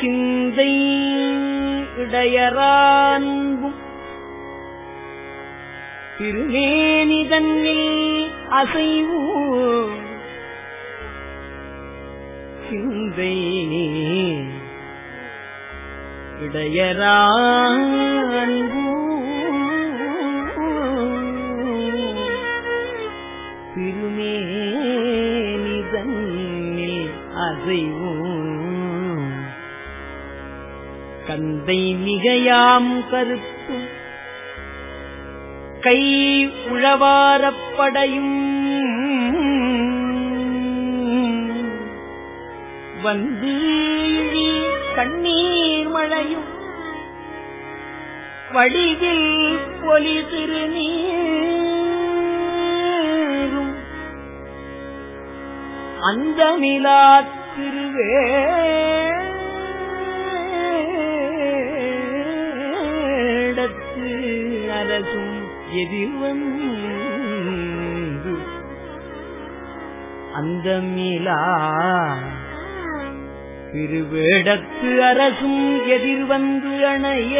சிந்தை இடையரான்பும் திருமேனிதன்னில் அசைவோ சிந்தை இடையரான்பும் திருமேனிதன்னில் அசைவும். கந்தை மிகையாம் கருப்பு கை உழவாரப்படையும் வந்து கண்ணீர் மழையும். வடிவில் பொலி திருநீரும். அந்தமிலா திருவே அரசும் எதிர்வந்து அந்த மீளா திருவேடத்து அரசும் எதிர்வந்து அணைய